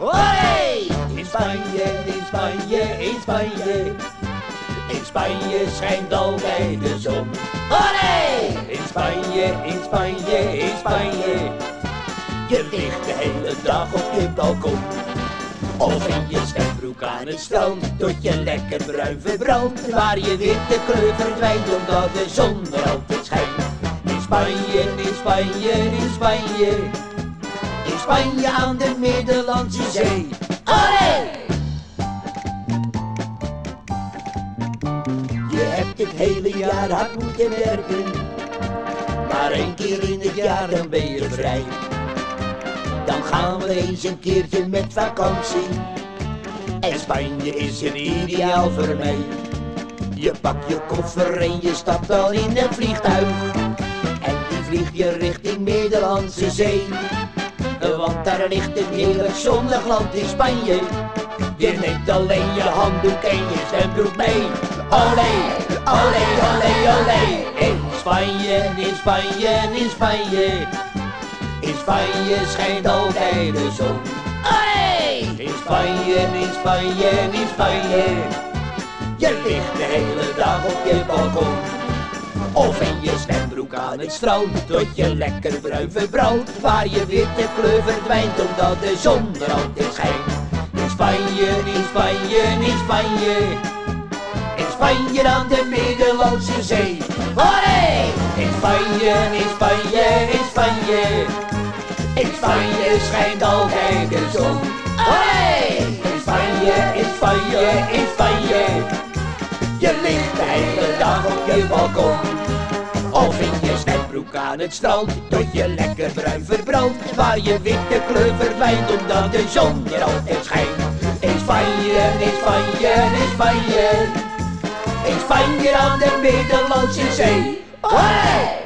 Hoi! In Spanje, in Spanje, in Spanje. In Spanje schijnt altijd de zon. Hoi! In Spanje, in Spanje, in Spanje. Je ligt de hele dag op je balkon. Of in je zwembroek aan het strand, tot je lekker bruin verbrandt. Waar je witte kleur verdwijnt, omdat de zon er altijd schijnt. In Spanje, in Spanje, in Spanje. Spanje aan de Middellandse Zee. Olé! Je hebt het hele jaar hard moeten werken. Maar één keer in het jaar dan ben je vrij. Dan gaan we eens een keertje met vakantie. En Spanje is een ideaal voor mij. Je pakt je koffer en je stapt al in een vliegtuig. En die vliegt je richting Middellandse Zee. Want daar ligt een heerlijk zonnig land in Spanje. Je neemt alleen je handdoek en je zwembroek mee. Olé, olé, olé, olé. In Spanje, in Spanje, in Spanje. In Spanje schijnt altijd de zon. Olé! In Spanje, in Spanje, in Spanje. Je ligt de hele het tot je lekker bruin verbrandt. Waar je witte kleur verdwijnt, omdat de zon er altijd schijnt. In Spanje, in Spanje, in Spanje. In Spanje aan de Middellandse Zee. Olé! In Spanje, in Spanje, in Spanje. In Spanje schijnt altijd de zon. Olé! In Spanje, in Spanje, in Spanje. Je ligt de dag op je balkon. Of in je zwembroek aan het strand, tot je lekker bruin verbrandt. Waar je witte kleur verdwijnt, omdat de zon er altijd schijnt. In Spanje, in Spanje, in Spanje. In Spanje aan de Middellandse Zee. Olé!